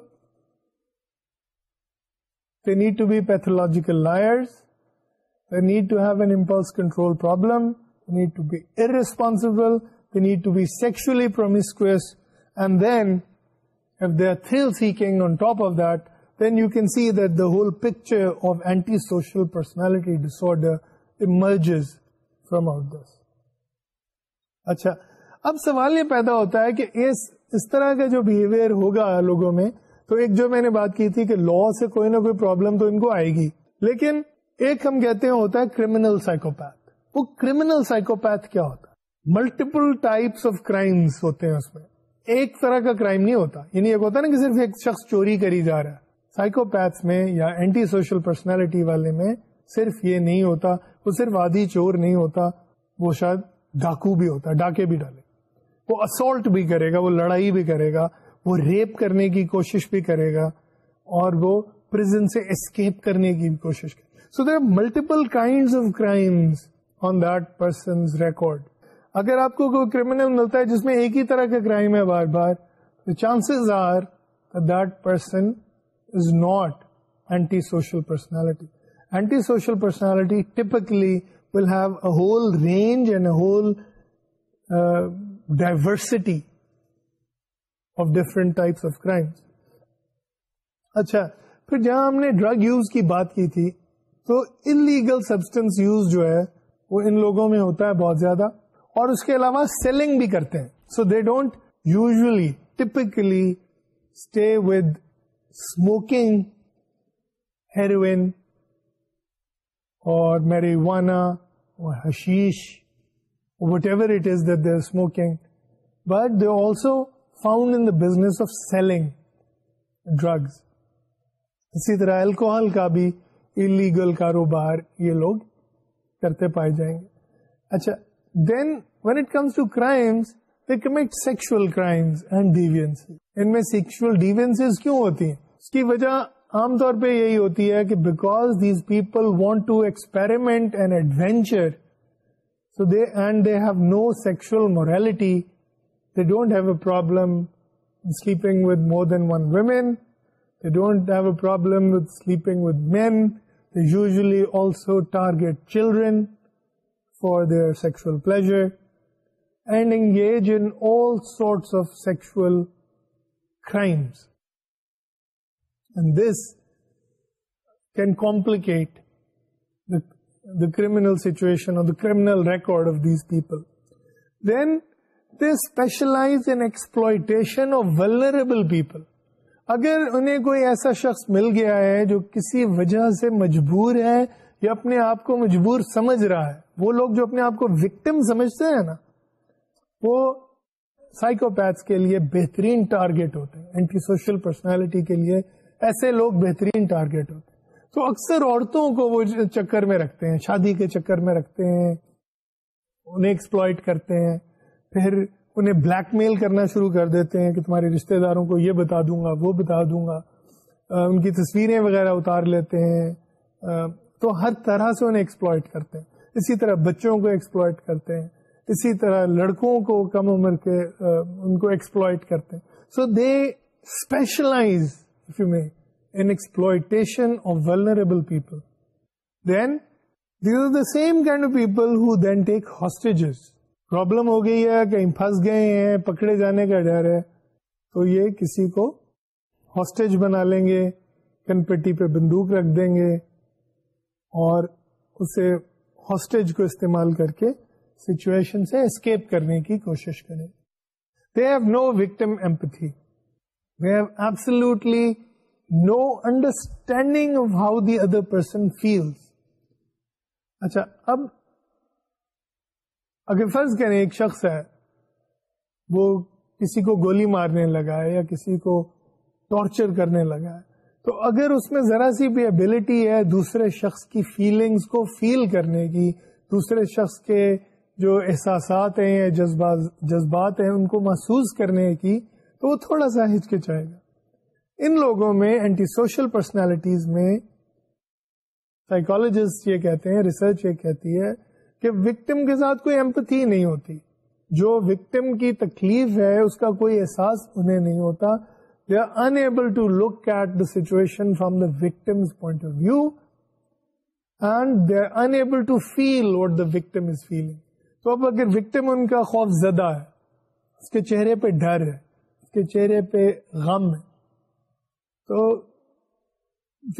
they need to be pathological liars they need to have an impulse control problem, they need to be irresponsible, they need to be sexually promiscuous, and then if they are thrill-seeking on top of that, then you can see that the whole picture of antisocial personality disorder emerges from out this. اچھا اب سوال یہ پیدا ہوتا ہے کہ اس اس طرح کا جو بہیویئر ہوگا لوگوں میں تو ایک جو میں نے بات کی تھی کہ لا سے کوئی نہ کوئی پرابلم تو ان کو آئے گی لیکن ایک ہم کہتے ہیں ہوتا ہے کریمنل سائیکوپیتھ وہ کریمنل سائیکوپیتھ کیا ہوتا ہے ملٹیپل ٹائپس آف کرائمس ہوتے ہیں اس میں ایک طرح کا کرائم نہیں ہوتا یعنی ایک ہوتا نا کہ صرف ایک شخص چوری کری جا رہا ہے سائیکوپیتھ میں یا اینٹی سوشل پرسنالٹی والے میں صرف یہ نہیں ہوتا وہ صرف آدھی چور نہیں ہوتا وہ شاید ڈاکو بھی ہوتا ڈاکے بھی ڈالے وہ اسالٹ بھی کرے گا وہ لڑائی بھی کرے گا وہ ریپ کرنے کی کوشش بھی کرے گا اور وہ پرزن سے اسکیپ کرنے کی بھی کوشش کرے گا so there multiple kind of crimes on that person record اگر آپ کو کوئی کریمنل ملتا ہے جس میں ایک ہی طرح کا کرائم ہے بار بار تو chances are that person is not antisocial personality antisocial personality typically will have a whole range and a whole diversity of different types of crime اچھا پھر جہاں ہم نے ڈرگ یوز کی بات کی تھی تو ان لیگل سبسٹینس یوز جو ہے وہ ان لوگوں میں ہوتا ہے بہت زیادہ اور اس کے علاوہ سیلنگ بھی کرتے ہیں so they don't usually typically stay with smoking heroin or marijuana or hashish whatever it is that they're smoking but they also found in the business of selling drugs اسی طرح الکوہل کا بھی لوگ کرتے پائے جائیں گے اچھا دین کمس ٹو کرائمس ان میں سیکشل ہوتی ہیں اس کی وجہ عام طور پہ یہی ہوتی ہے کہ because these people want to have no sexual morality they don't he don't have a problem They usually also target children for their sexual pleasure and engage in all sorts of sexual crimes. And this can complicate the criminal situation or the criminal record of these people. Then they specialize in exploitation of vulnerable people. اگر انہیں کوئی ایسا شخص مل گیا ہے جو کسی وجہ سے مجبور ہے یا اپنے آپ کو مجبور سمجھ رہا ہے وہ لوگ جو اپنے آپ کو وکٹم سمجھتے ہیں نا وہ سائیکوپیتھ کے لیے بہترین ٹارگیٹ ہوتے ہیں اینٹی سوشل پرسنالٹی کے لیے ایسے لوگ بہترین ٹارگیٹ ہوتے ہیں تو اکثر عورتوں کو وہ چکر میں رکھتے ہیں شادی کے چکر میں رکھتے ہیں انہیں ایکسپلوئٹ کرتے ہیں پھر انہیں بلیک میل کرنا شروع کر دیتے ہیں کہ تمہارے رشتہ داروں کو یہ بتا دوں گا وہ بتا دوں گا ان کی تصویریں وغیرہ اتار لیتے ہیں تو ہر طرح سے انہیں ایکسپلوئٹ کرتے ہیں اسی طرح بچوں کو کرتے ہیں اسی طرح لڑکوں کو کم عمر کے ان کو ایکسپلائٹ کرتے ہیں so they specialise in of vulnerable people then these are the same kind of people then take hostages problem ہو گئی ہے کہیں پھنس گئے ہیں پکڑے جانے کا ڈر ہے تو یہ کسی کو ہاسٹیج بنا لیں گے کن پٹی پہ بندوق رکھ دیں گے اور اسے ہاسٹیج کو استعمال کر کے سچویشن سے اسکیپ کرنے کی کوشش کریں they have no victim empathy they have absolutely no understanding of how the other person feels اچھا اب اگر فرض کریں ایک شخص ہے وہ کسی کو گولی مارنے لگا ہے یا کسی کو ٹارچر کرنے لگا ہے تو اگر اس میں ذرا سی بھی ابلٹی ہے دوسرے شخص کی فیلنگز کو فیل کرنے کی دوسرے شخص کے جو احساسات ہیں یا جذبات ہیں ان کو محسوس کرنے کی تو وہ تھوڑا سا ہچکچائے گا ان لوگوں میں اینٹی سوشل پرسنالٹیز میں سائیکولوجسٹ یہ کہتے ہیں ریسرچ یہ کہتی ہے کہ وکٹم کے ساتھ کوئی ایمپتھی نہیں ہوتی جو وکٹم کی تکلیف ہے اس کا کوئی احساس انہیں نہیں ہوتا they are in look at the situation from the victim point of view and they are in the victim is feeling تو اب اگر وکٹم ان کا خوف زدہ ہے اس کے چہرے پہ ڈر ہے اس کے چہرے پہ غم ہے تو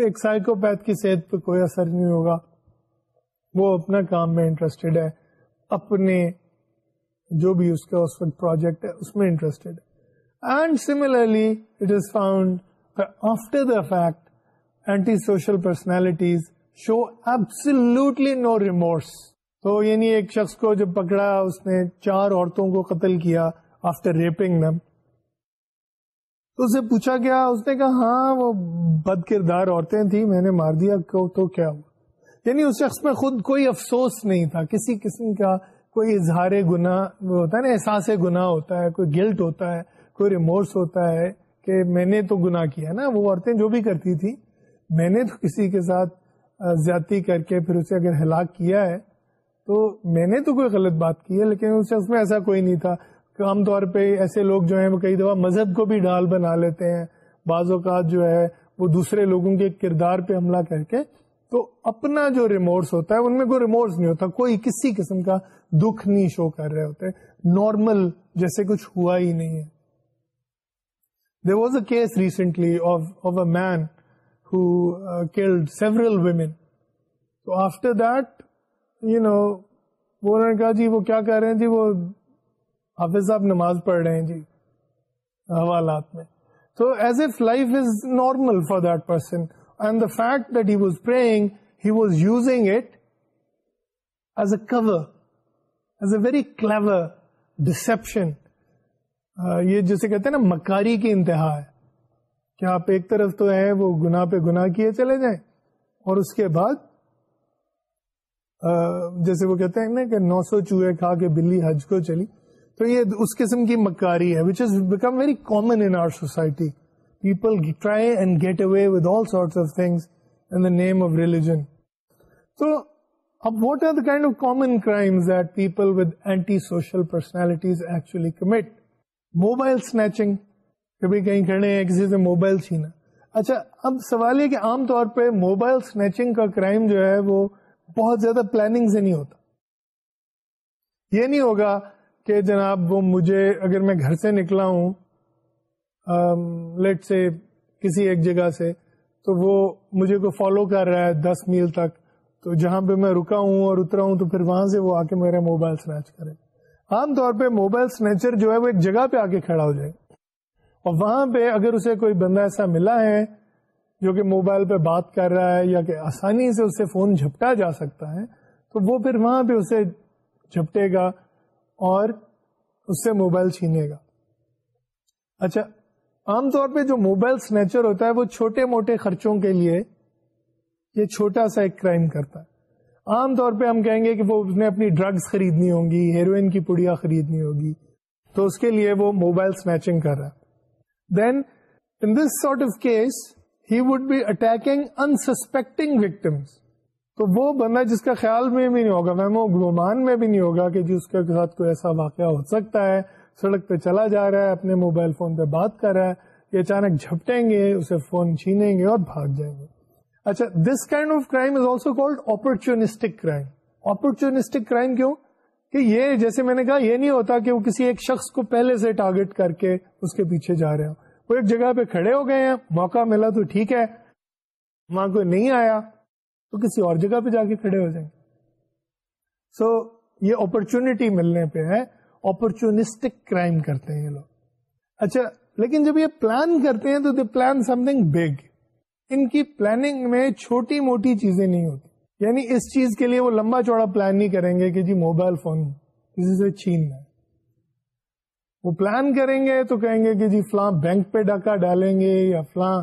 ایک سائیکوپیتھ کی صحت پہ کوئی اثر نہیں ہوگا وہ اپنا کام میں انٹرسٹیڈ ہے اپنے جو بھی اس کا اس وقت پروجیکٹ ہے اس میں انٹرسٹیڈ ہے and similarly it is found after the fact antisocial personalities show absolutely no remorse تو یعنی ایک شخص کو جب پکڑا اس نے چار عورتوں کو قتل کیا آفٹر ریپنگ نم تو اسے پوچھا گیا اس نے کہا ہاں وہ بد کردار عورتیں تھیں میں نے مار دیا تو کیا ہوا یعنی اس شخص میں خود کوئی افسوس نہیں تھا کسی قسم کا کوئی اظہار گنا وہ ہوتا ہے نا احساس گناہ ہوتا ہے کوئی گلٹ ہوتا ہے کوئی ریمورس ہوتا ہے کہ میں نے تو گنا کیا نا وہ عورتیں جو بھی کرتی تھی میں نے تو کسی کے ساتھ زیادتی کر کے پھر اسے اگر ہلاک کیا ہے تو میں نے تو کوئی غلط بات کی ہے لیکن اس شخص میں ایسا کوئی نہیں تھا عام طور پہ ایسے لوگ جو ہیں وہ کئی دفعہ مذہب کو بھی ڈال بنا لیتے ہیں بعض اوقات جو ہے وہ دوسرے لوگوں کے کردار پہ حملہ کر کے تو اپنا جو ریمورس ہوتا ہے ان میں کوئی ریمورس نہیں ہوتا کوئی کسی قسم کا دکھ نہیں شو کر رہے ہوتے نارمل جیسے کچھ ہوا ہی نہیں ہے there was a case recently man who killed several women تو آفٹر دیٹ یو نو وہ نے کہا جی وہ کیا کہہ رہے ہیں جی وہ حافظ صاحب نماز پڑھ رہے ہیں جی حوالات میں تو as if life is normal for that person and the fact that he was praying, he was using it as a cover, as a very clever deception. Uh, یہ جسے کہتے ہیں نا مکاری کی انتہا ہے کہ آپ ایک طرف تو ہیں وہ گنا پہ گنا کیے چلے جائیں اور اس کے بعد جیسے وہ کہتے ہیں نا کہ نو سو چوہے کھا کے بلی حج کو چلی تو یہ اس قسم کی مکاری ہے which is become very common in our society try and get away کہیں کرنے کسی سے موبائل چھینا اچھا اب سوال یہ کہ عام طور پہ موبائل کا کرائم جو ہے وہ بہت زیادہ پلاننگ سے نہیں ہوتا یہ نہیں ہوگا کہ جناب وہ مجھے اگر میں گھر سے نکلا ہوں لیٹ سے کسی ایک جگہ سے تو وہ مجھے کو فالو کر رہا ہے دس میل تک تو جہاں پہ میں رکا ہوں اور اترا ہوں تو پھر وہاں سے وہ آ کے میرا موبائل سنیچ کرے عام طور پہ موبائل سنیچر جو ہے وہ ایک جگہ پہ آ کے کھڑا ہو جائے اور وہاں پہ اگر اسے کوئی بندہ ایسا ملا ہے جو کہ موبائل پہ بات کر رہا ہے یا کہ آسانی سے اسے فون جھپٹا جا سکتا ہے تو وہ پھر وہاں پہ اسے جھپٹے گا اور اس سے موبائل چھینے گا اچھا عام طور پہ جو موبائل سنیچر ہوتا ہے وہ چھوٹے موٹے خرچوں کے لیے یہ چھوٹا سا ایک کرائم کرتا ہے عام طور پہ ہم کہیں گے کہ وہ اس نے اپنی ڈرگس خریدنی ہوگی ہیروئن کی پڑیا خریدنی ہوگی تو اس کے لیے وہ موبائل سنیچنگ کر رہا ہے then in this sort of case he would be attacking unsuspecting victims تو وہ بندہ جس کا خیال میں بھی نہیں ہوگا میں وہ گمان میں بھی نہیں ہوگا کہ جس کے ساتھ کوئی ایسا واقعہ ہو سکتا ہے سڑک پہ چلا جا رہا ہے اپنے موبائل فون پہ بات کر رہا ہے یہ اچانک جھپٹیں گے اسے فون چھینیں گے اور بھاگ جائیں گے اچھا this kind of crime is also called crime opportunistic یہ جیسے میں نے کہا یہ نہیں ہوتا کہ وہ کسی ایک شخص کو پہلے سے ٹارگیٹ کر کے اس کے پیچھے جا رہے ہوں وہ ایک جگہ پہ کھڑے ہو گئے ہیں موقع ملا تو ٹھیک ہے وہاں کوئی نہیں آیا تو کسی اور جگہ پہ جا کے کھڑے ہو جائیں گے سو یہ اپرچونیٹی ملنے پہ ہے اپرچونسٹک کرائم کرتے ہیں یہ لوگ اچھا لیکن جب یہ پلان کرتے ہیں تو they plan something big ان کی پلاننگ میں چھوٹی موٹی چیزیں نہیں ہوتی یعنی اس چیز کے لیے وہ لمبا چوڑا پلان نہیں کریں گے کہ جی موبائل فون کسی سے چھیننا وہ پلان کریں گے تو کہیں گے کہ جی فلاں بینک پہ ڈاکہ ڈالیں گے یا فلاں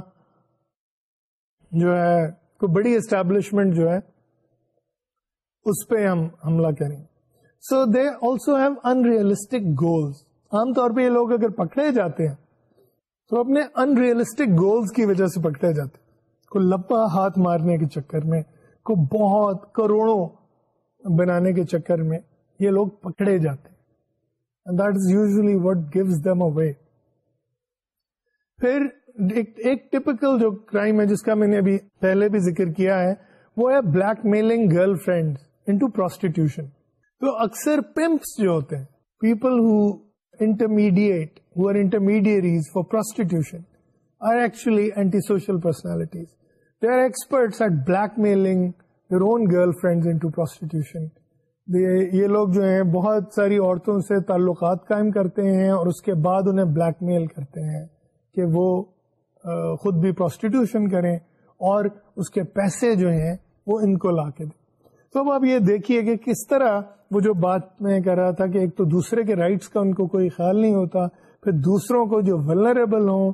جو ہے کوئی بڑی اسٹیبلشمنٹ جو ہے اس پہ ہم حملہ کریں گے so they also have realistic goals عام طور پہ یہ لوگ اگر پکڑے جاتے ہیں تو اپنے ان ریئلسٹک گولس کی وجہ سے پکڑے جاتے ہیں کو لپا ہاتھ مارنے کے چکر میں کو بہت کروڑوں بنانے کے چکر میں یہ لوگ پکڑے جاتے ہیں ایک ٹپکل جو کرائم ہے جس کا میں نے پہلے بھی ذکر کیا ہے وہ ہے blackmailing girlfriend into prostitution تو اکثر پمپس جو ہوتے ہیں people who intermediate who are are are for actually antisocial personalities they experts at blackmailing own girlfriends into prostitution یہ لوگ جو ہیں بہت ساری عورتوں سے تعلقات قائم کرتے ہیں اور اس کے بعد انہیں بلیک میل کرتے ہیں کہ وہ خود بھی پروسٹیٹیوشن کریں اور اس کے پیسے جو ہیں وہ ان کو لا کے دیں تو اب آپ یہ دیکھیے کہ کس طرح وہ جو بات میں کر رہا تھا کہ ایک تو دوسرے کے رائٹس کا ان کو کوئی خیال نہیں ہوتا پھر دوسروں کو جو ولریبل ہوں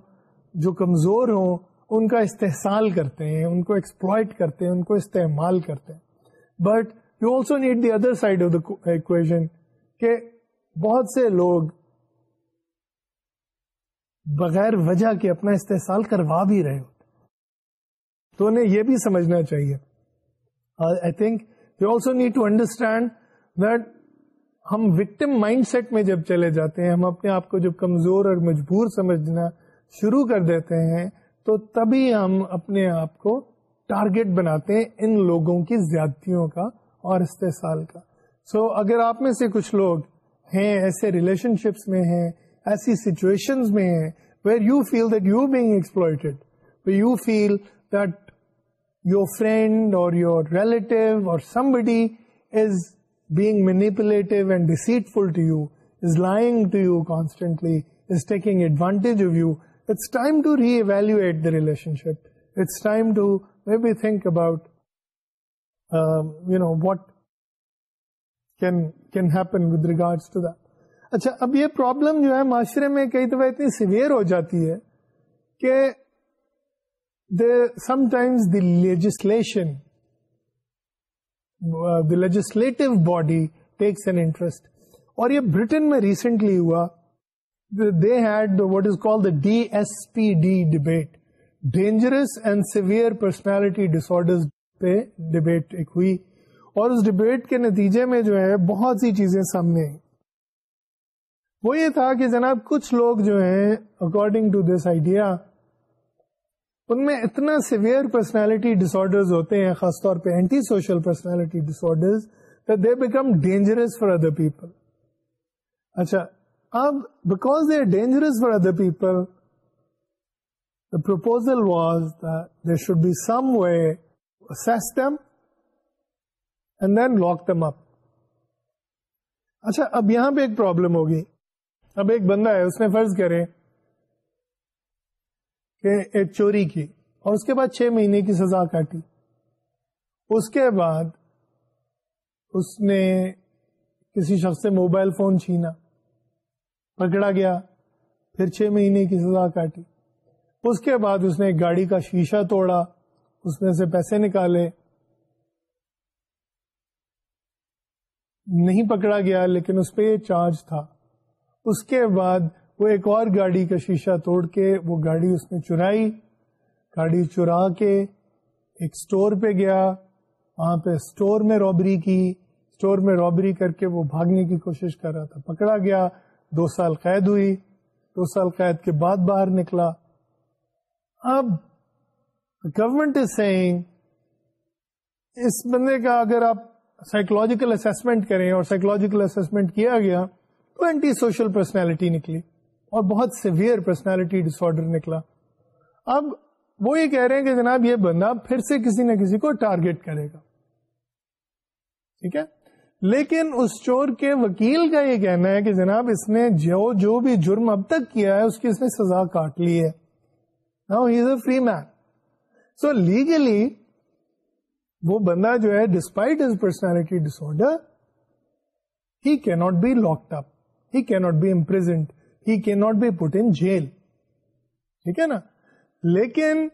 جو کمزور ہوں ان کا استحصال کرتے ہیں ان کو ایکسپلوئٹ کرتے ہیں ان کو استعمال کرتے ہیں but you also need the other side of the کہ بہت سے لوگ بغیر وجہ کے اپنا استحصال کروا بھی رہے ہوتے تو انہیں یہ بھی سمجھنا چاہیے I think also need to understand that ہم وکٹم مائنڈ سیٹ میں جب چلے جاتے ہیں ہم اپنے آپ کو جب کمزور اور مجبور سمجھنا شروع کر دیتے ہیں تو تبھی ہم اپنے آپ کو ٹارگیٹ بناتے ہیں ان لوگوں کی زیادتیوں کا اور استحصال کا سو so, اگر آپ میں سے کچھ لوگ ہیں ایسے ریلیشن شپس میں ہیں ایسی سچویشنز میں ہیں where you feel that you being you feel that your friend or your relative or somebody is being manipulative and deceitful to you, is lying to you constantly, is taking advantage of you, it's time to reevaluate the relationship. It's time to maybe think about, um, you know, what can, can happen with regards to that. اچھا اب یہ problem جو ہے معاشرے میں کئی دفعہ اتنی سیویئر ہو جاتی ہے کہ sometimes legislation legislative body takes an interest اور یہ برٹن میں ریسنٹلی ہوا they had what is call the D S P D debate dangerous and severe personality disorder پہ ڈبیٹ ایک ہوئی اور اس ڈبیٹ کے نتیجے میں جو ہے بہت سی چیزیں سامنے آئی وہ یہ تھا کہ جناب کچھ لوگ جو ہے اکارڈنگ ٹو دس آئیڈیا ان میں اتنا سیویئر پرسنالٹی ڈس آرڈرز ہوتے ہیں خاص طور پہ antisocial personality disorders they become dangerous for other people اچھا اب because they are dangerous for other people the proposal was they should be some way them and then lock them up اچھا اب یہاں پہ ایک پرابلم ہوگی اب ایک بندہ ہے اس نے فرض کرے ایک چوری کی اور اس کے بعد چھ مہینے کی سزا کاٹی اس اس کے بعد نے کسی شخص سے موبائل فون چھینا پکڑا گیا پھر چھ مہینے کی سزا کاٹی اس کے بعد اس نے گاڑی کا شیشہ توڑا اس میں سے پیسے نکالے نہیں پکڑا گیا لیکن اس پہ یہ چارج تھا اس کے بعد وہ ایک اور گاڑی کا شیشہ توڑ کے وہ گاڑی اس نے چرائی گاڑی چرا کے ایک اسٹور پہ گیا وہاں پہ اسٹور میں رابری کی اسٹور میں رابری کر کے وہ بھاگنے کی کوشش کر رہا تھا پکڑا گیا دو سال قید ہوئی دو سال قید کے بعد باہر نکلا اب گورمنٹ از سینگ اس بندے کا اگر آپ سائیکولوجیکل اسسمنٹ کریں اور سائیکولوجیکل اسسمنٹ کیا گیا تو اینٹی سوشل پرسنالٹی نکلی اور بہت سیویئر پرسنالٹی ڈس آرڈر نکلا اب وہ یہ کہہ رہے ہیں کہ جناب یہ بندہ پھر سے کسی نہ کسی کو ٹارگیٹ کرے گا ٹھیک ہے لیکن اس چور کے وکیل کا یہ کہنا ہے کہ جناب اس نے جو جو بھی جرم اب تک کیا ہے اس کی اس نے سزا کاٹ لی ہے he is a free man so legally وہ بندہ جو ہے despite his personality disorder he cannot be lock up he cannot be imprisoned he can not be put in jail ٹھیک ہے نا لیکن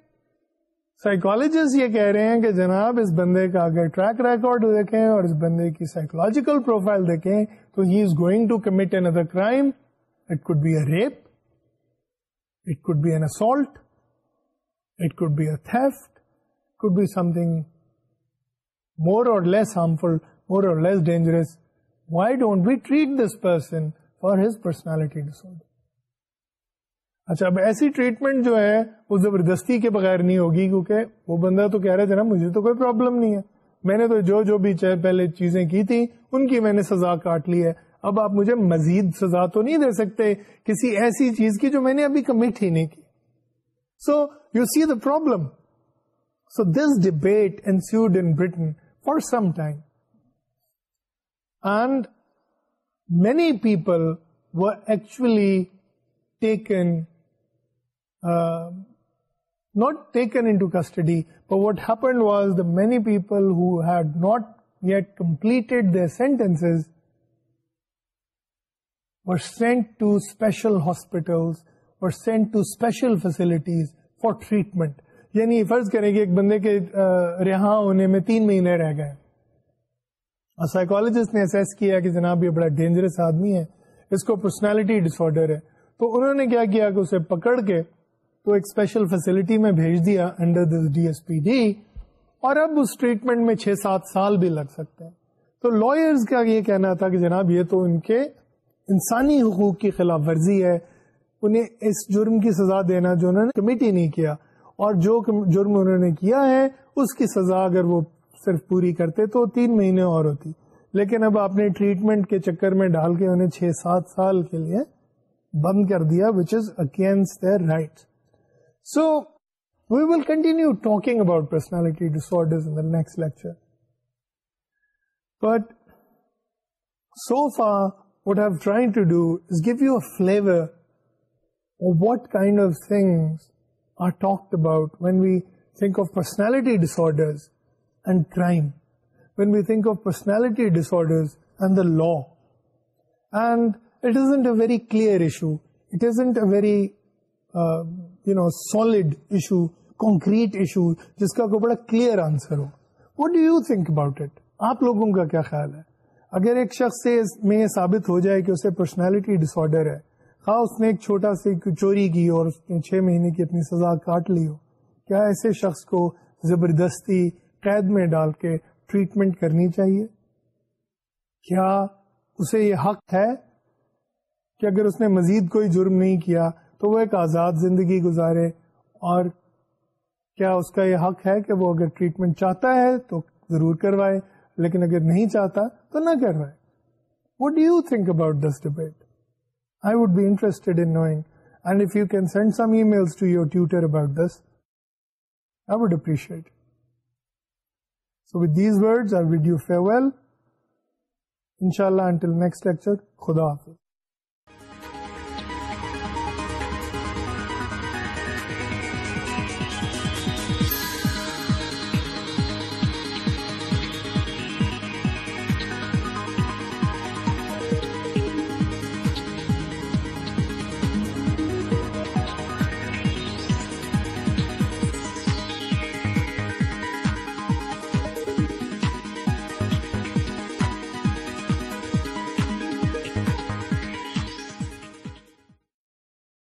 سائیکولوجسٹ یہ کہہ رہے ہیں کہ جناب اس بندے کا اگر ٹریک ریکارڈ دیکھیں اور اس بندے کی سائیکولوجیکل پروفائل دیکھیں تو he is going to commit another crime it could be a rape it could be an assault it could be a تھے it could be something more or less harmful more or less dangerous why don't we treat this person for his personality ڈس اچھا اب ایسی treatment جو ہے وہ زبردستی کے بغیر نہیں ہوگی کیونکہ وہ بندہ تو کہہ رہے تھے میں نے تو جو جو بھی پہلے چیزیں کی ان کی میں نے سزا کاٹ لی ہے اب آپ مجھے مزید سزا تو نہیں دے سکتے کسی ایسی چیز کی جو میں نے ابھی کمٹ ہی نہیں کی so you see the problem so this debate ensued in Britain for some time and many people were actually taken uh, not taken into custody but what happened was the many people who had not yet completed their sentences were sent to special hospitals were sent to special facilities for treatment یعنی فرض کریں کہ ایک بندے کے رہا ہونے میں تین مہینے رہ گئے سائیکالوجسٹ نے اسیس کیا کہ جناب یہ بڑا ڈینجرس آدمی ہے اس پرسنالٹی ڈس آرڈر ہے تو انہوں نے کیا کیا کہ اسے پکڑ کے تو ایک اسپیشل فیسلٹی میں بھیج دیا انڈر دس ڈی ڈی ایس پی اور اب اس ٹریٹمنٹ میں چھ سات سال بھی لگ سکتے ہیں تو لوئرز کا یہ کہنا تھا کہ جناب یہ تو ان کے انسانی حقوق کی خلاف ورزی ہے انہیں اس جرم کی سزا دینا جو انہوں نے کمیٹی نہیں کیا اور جو جرم انہوں نے کیا ہے اس کی سزا اگر وہ صرف پوری کرتے تو تین مہینے اور ہوتی لیکن اب آپ نے ٹریٹمنٹ کے چکر میں ڈال کے انہیں چھ سات سال کے لیے بند کر دیا which is against their right so we will continue talking about personality disorder but so far what have try to do is give you a flavour kind of things disorder کوئی بڑا clear answer who what do you think about it آپ لوگوں کا کیا خیال ہے اگر ایک شخص سے میں یہ ثابت ہو جائے کہ اسے پرسنالٹی ڈس آرڈر ہے ایک چھوٹا سی چوری کی اور اس نے چھ مہینے کی اپنی سزا کاٹ لی ہو کیا ایسے شخص کو زبردستی قید میں ڈال کے ٹریٹمنٹ کرنی چاہیے کیا اسے یہ حق ہے کہ اگر اس نے مزید کوئی جرم نہیں کیا تو وہ ایک آزاد زندگی گزارے اور کیا اس کا یہ حق ہے کہ وہ اگر ٹریٹمنٹ چاہتا ہے تو ضرور کروائے لیکن اگر نہیں چاہتا تو نہ کروائے what do you think about this debate I would be interested in knowing and if you can send some emails to your tutor about this I would appreciate these with our video farewell ان شاء اللہ until next lecture خدا حافظ